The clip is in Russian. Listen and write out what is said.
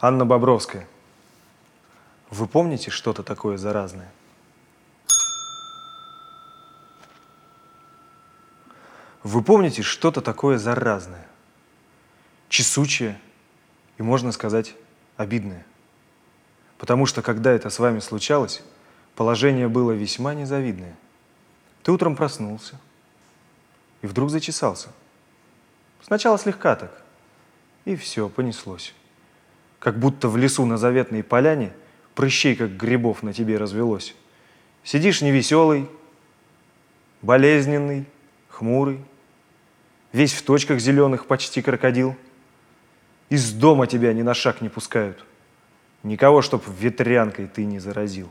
Анна Бобровская. Вы помните что-то такое заразное? Вы помните что-то такое заразное, чесучее и, можно сказать, обидное? Потому что, когда это с вами случалось, положение было весьма незавидное. Ты утром проснулся и вдруг зачесался. Сначала слегка так, и все, понеслось. Как будто в лесу на заветной поляне прыщей, как грибов, на тебе развелось. Сидишь невеселый, болезненный, хмурый, весь в точках зеленых почти крокодил. Из дома тебя ни на шаг не пускают. Никого, чтоб ветрянкой ты не заразил.